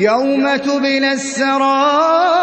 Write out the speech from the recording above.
يَوْمَ تُبْلَى السَّرَائِرُ